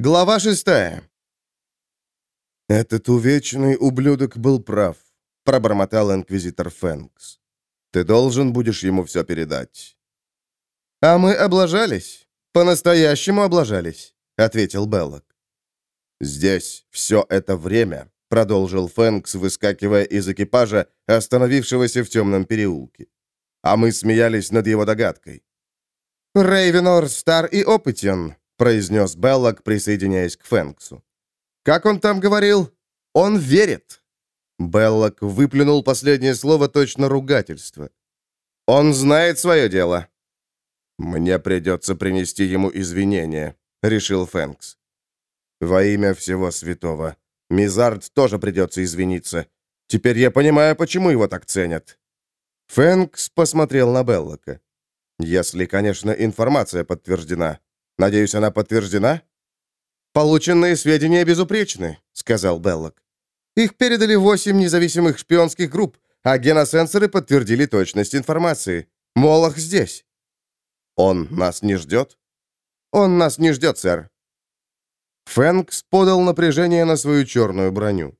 Глава шестая. «Этот увечный ублюдок был прав», — пробормотал инквизитор Фэнкс. «Ты должен будешь ему все передать». «А мы облажались. По-настоящему облажались», — ответил Беллок. «Здесь все это время», — продолжил Фэнкс, выскакивая из экипажа, остановившегося в темном переулке. А мы смеялись над его догадкой. «Рейвенор стар и опытен», — произнес Беллок, присоединяясь к Фэнксу. «Как он там говорил? Он верит». Беллок выплюнул последнее слово точно ругательство. «Он знает свое дело». «Мне придется принести ему извинения», — решил Фэнкс. «Во имя всего святого. Мизард тоже придется извиниться. Теперь я понимаю, почему его так ценят». Фэнкс посмотрел на Беллока. «Если, конечно, информация подтверждена. Надеюсь, она подтверждена?» «Полученные сведения безупречны», — сказал Беллок. «Их передали восемь независимых шпионских групп, а геносенсоры подтвердили точность информации. Молох здесь». «Он нас не ждет?» «Он нас не ждет, сэр». Фэнкс подал напряжение на свою черную броню.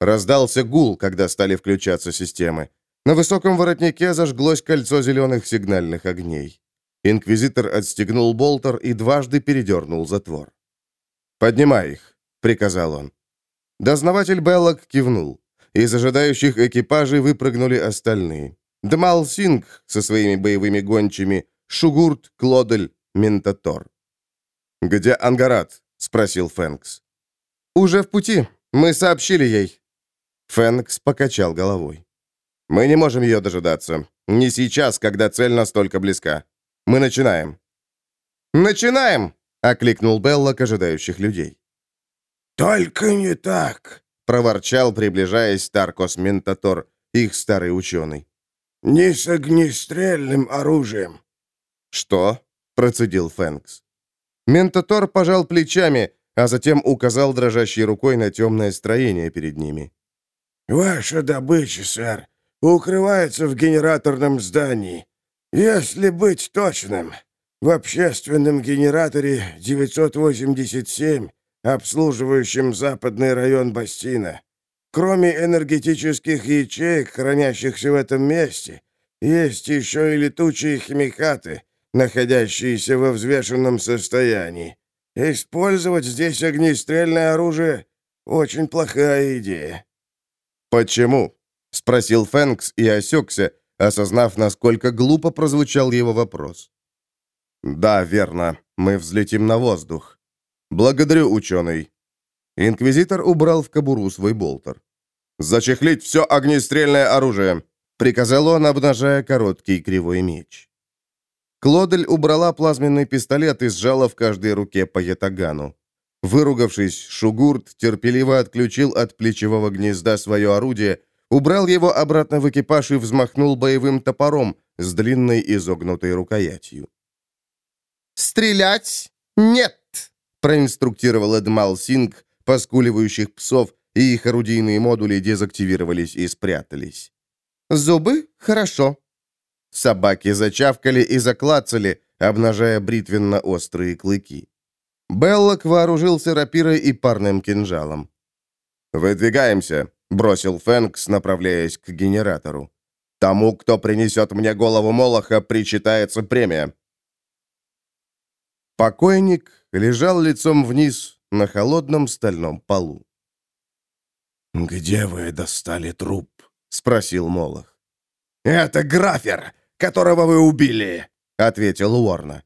Раздался гул, когда стали включаться системы. На высоком воротнике зажглось кольцо зеленых сигнальных огней. Инквизитор отстегнул болтер и дважды передернул затвор. «Поднимай их», — приказал он. Дознаватель Беллок кивнул. Из ожидающих экипажей выпрыгнули остальные. Дмал Синг со своими боевыми гончими, Шугурт, Клодель, Ментатор. «Где Ангарат?» — спросил Фэнкс. «Уже в пути. Мы сообщили ей». Фэнкс покачал головой. Мы не можем ее дожидаться. Не сейчас, когда цель настолько близка. Мы начинаем». «Начинаем!» — окликнул Белла к ожидающих людей. «Только не так!» — проворчал, приближаясь Таркос Ментатор, их старый ученый. «Не с огнестрельным оружием». «Что?» — процедил Фэнкс. Ментатор пожал плечами, а затем указал дрожащей рукой на темное строение перед ними. «Ваша добыча, сэр укрывается в генераторном здании. Если быть точным, в общественном генераторе 987, обслуживающем западный район Бастина. Кроме энергетических ячеек, хранящихся в этом месте, есть еще и летучие химикаты, находящиеся во взвешенном состоянии. Использовать здесь огнестрельное оружие — очень плохая идея. «Почему?» — спросил Фэнкс и осекся, осознав, насколько глупо прозвучал его вопрос. «Да, верно. Мы взлетим на воздух. Благодарю, ученый». Инквизитор убрал в кобуру свой болтер. «Зачехлить все огнестрельное оружие!» — приказал он, обнажая короткий кривой меч. Клодель убрала плазменный пистолет и сжала в каждой руке по ятагану. Выругавшись, Шугурт терпеливо отключил от плечевого гнезда свое орудие убрал его обратно в экипаж и взмахнул боевым топором с длинной изогнутой рукоятью. «Стрелять? Нет!» — проинструктировал Эдмал Синг, поскуливающих псов, и их орудийные модули дезактивировались и спрятались. «Зубы? Хорошо». Собаки зачавкали и заклацали, обнажая бритвенно-острые клыки. Беллок вооружился рапирой и парным кинжалом. «Выдвигаемся», — бросил Фэнкс, направляясь к генератору. «Тому, кто принесет мне голову Молоха, причитается премия». Покойник лежал лицом вниз на холодном стальном полу. «Где вы достали труп?» — спросил Молох. «Это Графер, которого вы убили», — ответил Уорна.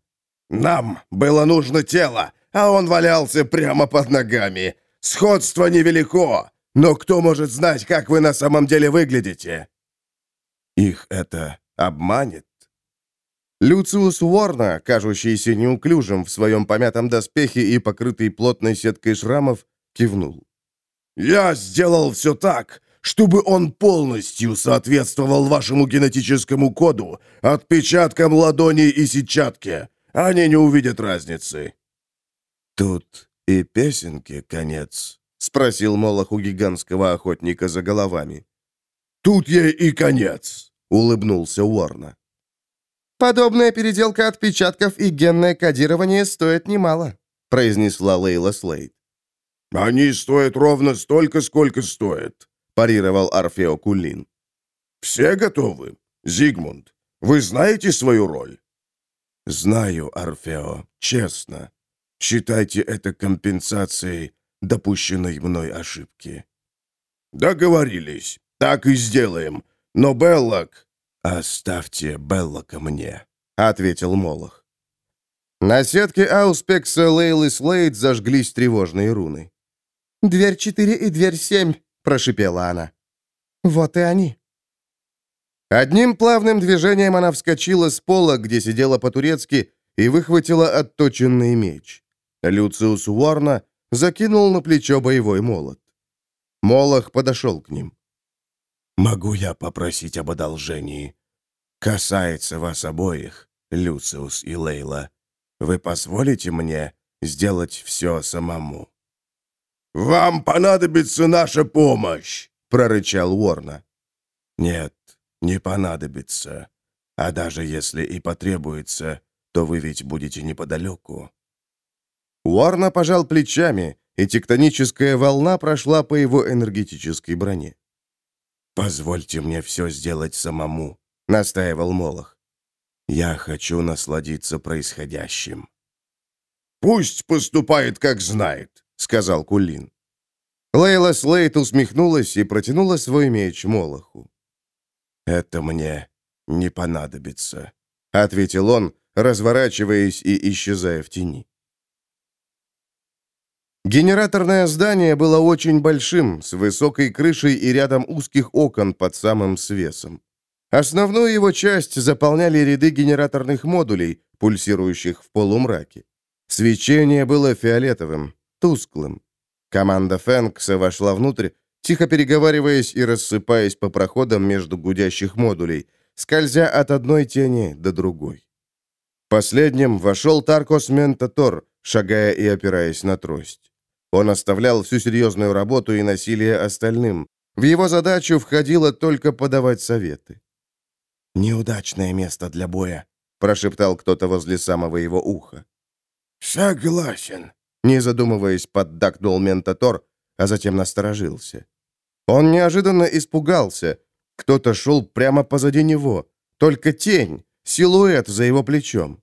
«Нам было нужно тело, а он валялся прямо под ногами. Сходство невелико, но кто может знать, как вы на самом деле выглядите?» «Их это обманет?» Люциус Уорна, кажущийся неуклюжим в своем помятом доспехе и покрытый плотной сеткой шрамов, кивнул. «Я сделал все так, чтобы он полностью соответствовал вашему генетическому коду, отпечаткам ладони и сетчатки. Они не увидят разницы». «Тут и песенки конец», — спросил Молох у гигантского охотника за головами. «Тут ей и конец», — улыбнулся Уорна. «Подобная переделка отпечатков и генное кодирование стоит немало», произнесла Лейла Слейд. «Они стоят ровно столько, сколько стоят», — парировал Орфео Кулин. «Все готовы? Зигмунд, вы знаете свою роль?» «Знаю, Орфео, честно. Считайте это компенсацией допущенной мной ошибки». «Договорились. Так и сделаем. Но Беллок...» «Оставьте Беллока мне», — ответил Молох. На сетке Ауспекса Лейлы Слейд зажглись тревожные руны. «Дверь четыре и дверь семь», — прошипела она. «Вот и они». Одним плавным движением она вскочила с пола, где сидела по-турецки, и выхватила отточенный меч. Люциус Уорна закинул на плечо боевой молот. Молох подошел к ним. «Могу я попросить об одолжении? Касается вас обоих, Люциус и Лейла. Вы позволите мне сделать все самому?» «Вам понадобится наша помощь!» — прорычал Уорна. «Нет, не понадобится. А даже если и потребуется, то вы ведь будете неподалеку». Уорна пожал плечами, и тектоническая волна прошла по его энергетической броне. «Позвольте мне все сделать самому», — настаивал Молох. «Я хочу насладиться происходящим». «Пусть поступает, как знает», — сказал Кулин. Лейла Слейт усмехнулась и протянула свой меч Молоху. «Это мне не понадобится», — ответил он, разворачиваясь и исчезая в тени. Генераторное здание было очень большим, с высокой крышей и рядом узких окон под самым свесом. Основную его часть заполняли ряды генераторных модулей, пульсирующих в полумраке. Свечение было фиолетовым, тусклым. Команда Фэнкса вошла внутрь, тихо переговариваясь и рассыпаясь по проходам между гудящих модулей, скользя от одной тени до другой. Последним вошел Таркос Ментатор, шагая и опираясь на трость. Он оставлял всю серьезную работу и насилие остальным. В его задачу входило только подавать советы. «Неудачное место для боя», — прошептал кто-то возле самого его уха. «Согласен», — не задумываясь, поддакнул Ментатор, а затем насторожился. Он неожиданно испугался. Кто-то шел прямо позади него. Только тень, силуэт за его плечом.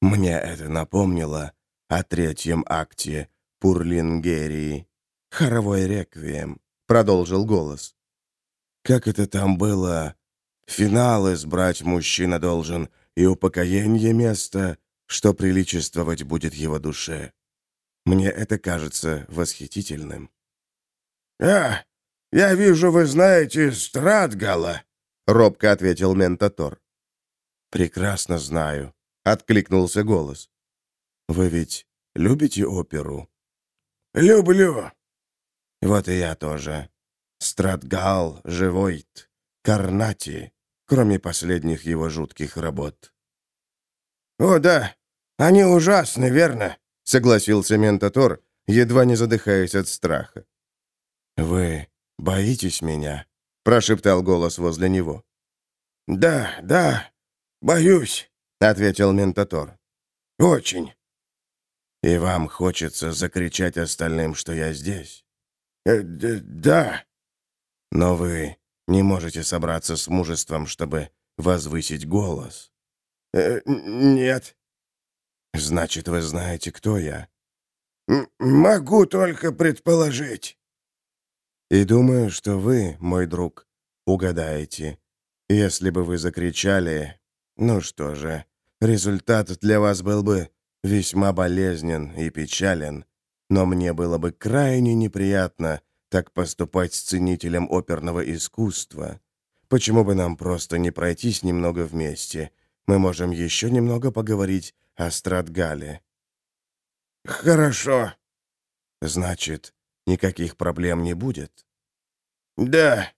Мне это напомнило о третьем акте Пурлингерии. Хоровой реквием, продолжил голос. Как это там было? Финал избрать мужчина должен, и упокоение места, что приличествовать будет его душе. Мне это кажется восхитительным. «А, я вижу, вы знаете Стратгала», — робко ответил Ментатор. «Прекрасно знаю», — откликнулся голос. «Вы ведь любите оперу?» «Люблю». «Вот и я тоже. Стратгал, Живойт, Карнати, кроме последних его жутких работ». «О, да, они ужасны, верно?» — согласился Ментатор, едва не задыхаясь от страха. «Вы боитесь меня?» — прошептал голос возле него. «Да, да, боюсь», — ответил Ментатор. «Очень». «И вам хочется закричать остальным, что я здесь?» э, «Да». «Но вы не можете собраться с мужеством, чтобы возвысить голос?» э, «Нет». «Значит, вы знаете, кто я?» М «Могу только предположить». «И думаю, что вы, мой друг, угадаете. Если бы вы закричали, ну что же, результат для вас был бы весьма болезнен и печален, но мне было бы крайне неприятно так поступать с ценителем оперного искусства. Почему бы нам просто не пройтись немного вместе? Мы можем еще немного поговорить о Стратгале». «Хорошо». «Значит, никаких проблем не будет?» «Да».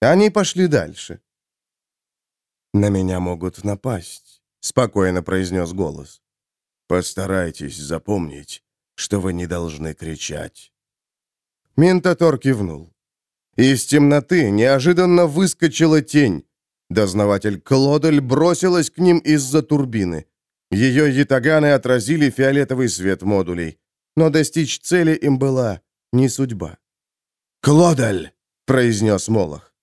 Они пошли дальше. «На меня могут напасть», — спокойно произнес голос. «Постарайтесь запомнить, что вы не должны кричать». Ментатор кивнул. Из темноты неожиданно выскочила тень. Дознаватель Клодель бросилась к ним из-за турбины. Ее ятаганы отразили фиолетовый свет модулей, но достичь цели им была не судьба. «Клодаль!» — произнес Молох.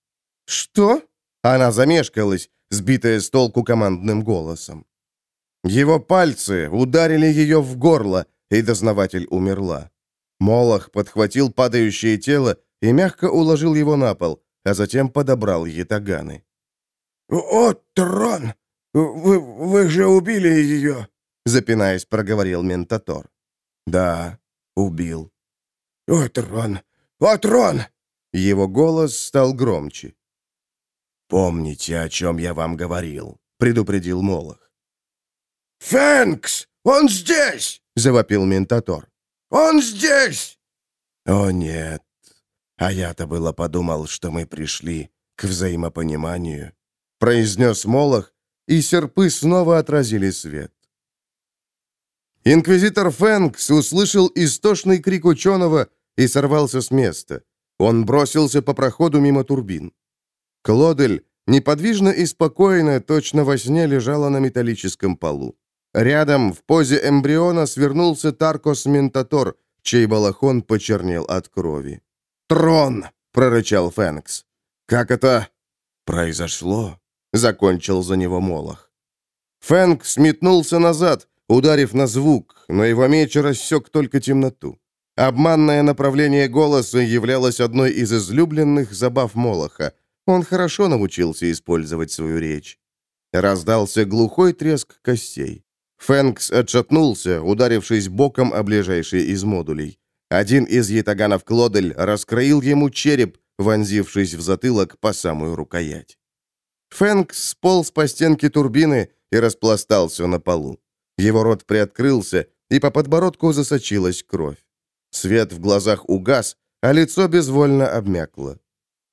«Что?» Она замешкалась, сбитая с толку командным голосом. Его пальцы ударили ее в горло, и дознаватель умерла. Молох подхватил падающее тело и мягко уложил его на пол, а затем подобрал ятаганы. «О, Трон! Вы, вы же убили ее!» Запинаясь, проговорил Ментатор. «Да, убил». «О, Трон! О, Трон!» Его голос стал громче. «Помните, о чем я вам говорил», — предупредил Молох. «Фэнкс! Он здесь!» — завопил Ментатор. «Он здесь!» «О, нет. А я-то было подумал, что мы пришли к взаимопониманию», — произнес Молох, и серпы снова отразили свет. Инквизитор Фэнкс услышал истошный крик ученого и сорвался с места. Он бросился по проходу мимо турбин. Клодель неподвижно и спокойно, точно во сне, лежала на металлическом полу. Рядом, в позе эмбриона, свернулся Таркос Ментатор, чей балахон почернел от крови. «Трон!» — прорычал Фэнкс. «Как это...» «Произошло?» — закончил за него Молох. Фэнкс метнулся назад, ударив на звук, но его меч рассек только темноту. Обманное направление голоса являлось одной из излюбленных забав Молоха. Он хорошо научился использовать свою речь. Раздался глухой треск костей. Фэнкс отшатнулся, ударившись боком о ближайший из модулей. Один из ятаганов Клодель раскроил ему череп, вонзившись в затылок по самую рукоять. Фэнкс сполз по стенке турбины и распластался на полу. Его рот приоткрылся, и по подбородку засочилась кровь. Свет в глазах угас, а лицо безвольно обмякло.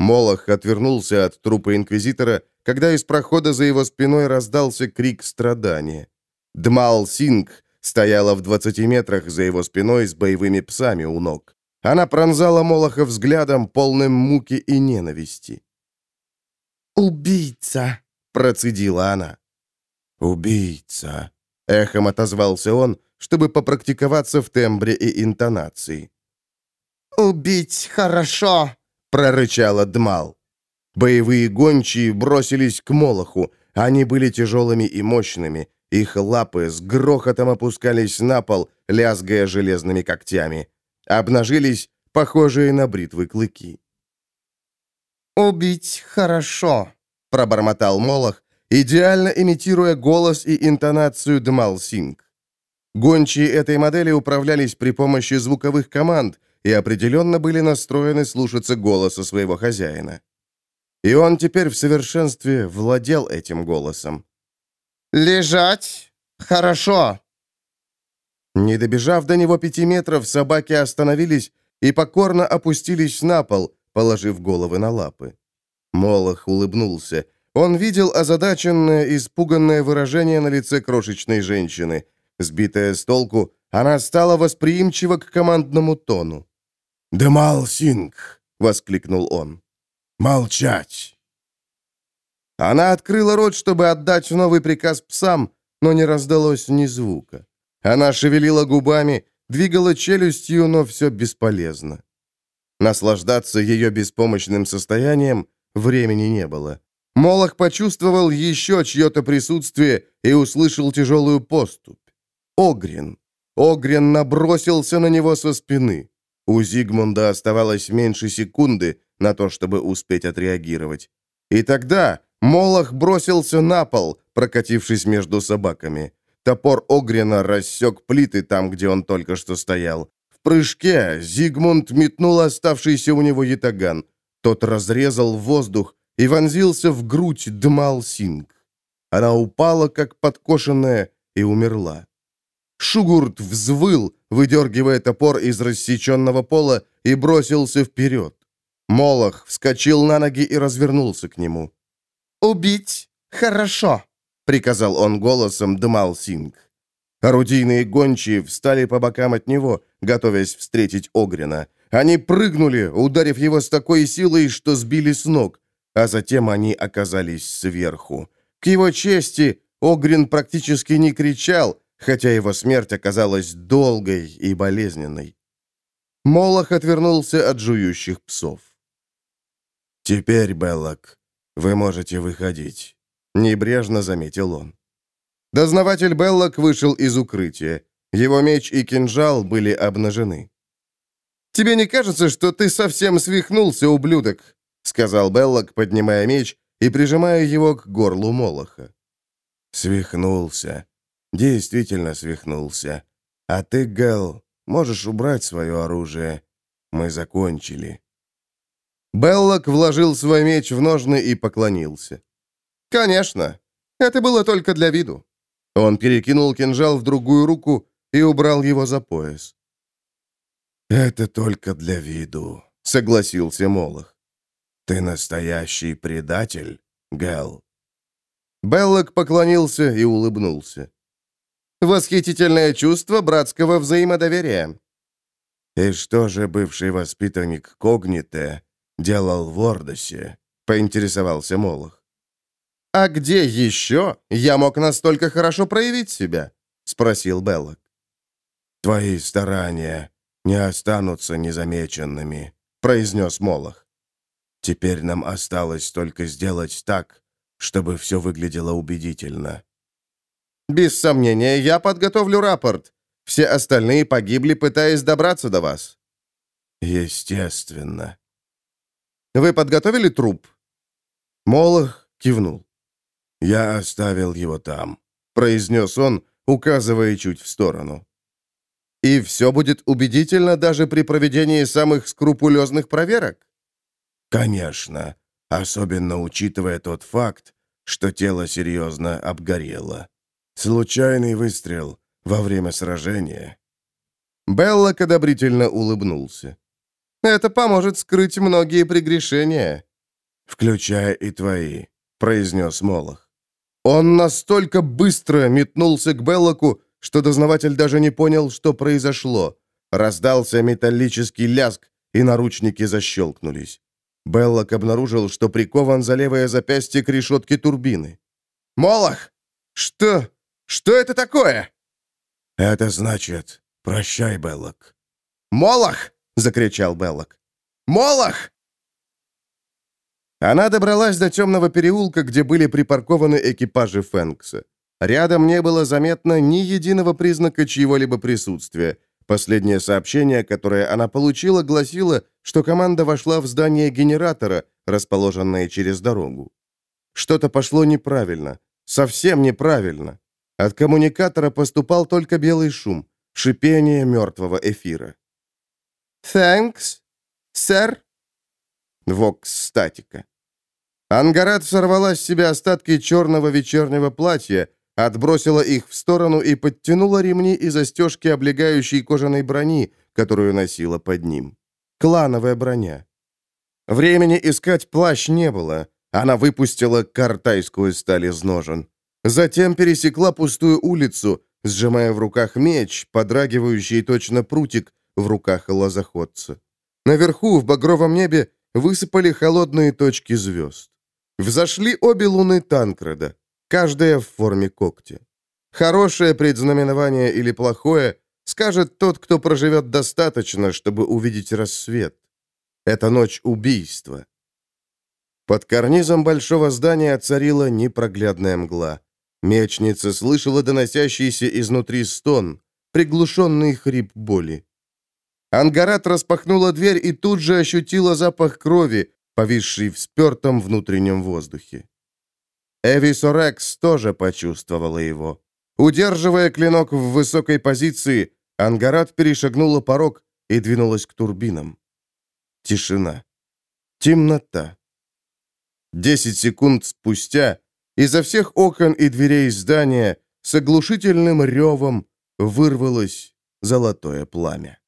Молох отвернулся от трупа инквизитора, когда из прохода за его спиной раздался крик страдания. Дмал Синг стояла в 20 метрах за его спиной с боевыми псами у ног. Она пронзала Молоха взглядом, полным муки и ненависти. «Убийца!» — процедила она. «Убийца!» — эхом отозвался он, чтобы попрактиковаться в тембре и интонации. «Убить хорошо!» прорычала Дмал. Боевые гончие бросились к Молоху. Они были тяжелыми и мощными. Их лапы с грохотом опускались на пол, лязгая железными когтями. Обнажились похожие на бритвы клыки. «Убить хорошо», — пробормотал Молох, идеально имитируя голос и интонацию Дмал Синг. Гончие этой модели управлялись при помощи звуковых команд, и определенно были настроены слушаться голоса своего хозяина. И он теперь в совершенстве владел этим голосом. «Лежать! Хорошо!» Не добежав до него пяти метров, собаки остановились и покорно опустились на пол, положив головы на лапы. Молох улыбнулся. Он видел озадаченное, испуганное выражение на лице крошечной женщины. Сбитая с толку, она стала восприимчива к командному тону. «Демал Синг!» — воскликнул он. «Молчать!» Она открыла рот, чтобы отдать новый приказ псам, но не раздалось ни звука. Она шевелила губами, двигала челюстью, но все бесполезно. Наслаждаться ее беспомощным состоянием времени не было. Молох почувствовал еще чье-то присутствие и услышал тяжелую поступь. Огрин. Огрин набросился на него со спины. У Зигмунда оставалось меньше секунды на то, чтобы успеть отреагировать. И тогда Молох бросился на пол, прокатившись между собаками. Топор Огрина рассек плиты там, где он только что стоял. В прыжке Зигмунд метнул оставшийся у него ятаган. Тот разрезал воздух и вонзился в грудь Дмал Синг. Она упала, как подкошенная, и умерла. Шугурт взвыл, выдергивая топор из рассеченного пола, и бросился вперед. Молох вскочил на ноги и развернулся к нему. «Убить хорошо», — приказал он голосом Дмал Синг. Орудийные гончие встали по бокам от него, готовясь встретить Огрина. Они прыгнули, ударив его с такой силой, что сбили с ног, а затем они оказались сверху. К его чести, Огрин практически не кричал, хотя его смерть оказалась долгой и болезненной. Молох отвернулся от жующих псов. «Теперь, Беллок, вы можете выходить», — небрежно заметил он. Дознаватель Беллок вышел из укрытия. Его меч и кинжал были обнажены. «Тебе не кажется, что ты совсем свихнулся, ублюдок?» — сказал Беллок, поднимая меч и прижимая его к горлу Молоха. «Свихнулся. Действительно свихнулся. А ты, Гэл, можешь убрать свое оружие. Мы закончили». Беллок вложил свой меч в ножны и поклонился. «Конечно. Это было только для виду». Он перекинул кинжал в другую руку и убрал его за пояс. «Это только для виду», — согласился Молох. «Ты настоящий предатель, Гэл?» Беллок поклонился и улыбнулся. «Восхитительное чувство братского взаимодоверия». «И что же бывший воспитанник Когните делал в Ордосе?» — поинтересовался Молох. «А где еще я мог настолько хорошо проявить себя?» — спросил Беллок. «Твои старания не останутся незамеченными», — произнес Молох. «Теперь нам осталось только сделать так, чтобы все выглядело убедительно». «Без сомнения, я подготовлю рапорт. Все остальные погибли, пытаясь добраться до вас». «Естественно». «Вы подготовили труп?» Молох кивнул. «Я оставил его там», — произнес он, указывая чуть в сторону. И все будет убедительно даже при проведении самых скрупулезных проверок? Конечно, особенно учитывая тот факт, что тело серьезно обгорело. Случайный выстрел во время сражения. Беллок одобрительно улыбнулся. «Это поможет скрыть многие прегрешения». «Включая и твои», — произнес Молох. Он настолько быстро метнулся к Беллоку, что дознаватель даже не понял, что произошло. Раздался металлический ляск, и наручники защелкнулись. Беллок обнаружил, что прикован за левое запястье к решетке турбины. «Молох! Что? Что это такое?» «Это значит, прощай, Беллок». «Молох!» — закричал Беллок. «Молох!» Она добралась до темного переулка, где были припаркованы экипажи Фэнкса. Рядом не было заметно ни единого признака чьего-либо присутствия. Последнее сообщение, которое она получила, гласило, что команда вошла в здание генератора, расположенное через дорогу. Что-то пошло неправильно. Совсем неправильно. От коммуникатора поступал только белый шум, шипение мертвого эфира. «Thanks, сэр?» Вокс-статика. Ангарат сорвала с себя остатки черного вечернего платья, отбросила их в сторону и подтянула ремни и застежки облегающей кожаной брони, которую носила под ним. Клановая броня. Времени искать плащ не было. Она выпустила картайскую сталь из ножен. Затем пересекла пустую улицу, сжимая в руках меч, подрагивающий точно прутик в руках лозоходца. Наверху, в багровом небе, высыпали холодные точки звезд. Взошли обе луны Танкреда каждая в форме когтя. Хорошее предзнаменование или плохое скажет тот, кто проживет достаточно, чтобы увидеть рассвет. Это ночь убийства. Под карнизом большого здания царила непроглядная мгла. Мечница слышала доносящийся изнутри стон, приглушенный хрип боли. Ангарат распахнула дверь и тут же ощутила запах крови, повисший в спертом внутреннем воздухе. Эвисорекс тоже почувствовала его. Удерживая клинок в высокой позиции, Ангарат перешагнула порог и двинулась к турбинам. Тишина. Темнота. Десять секунд спустя изо всех окон и дверей здания с оглушительным ревом вырвалось золотое пламя.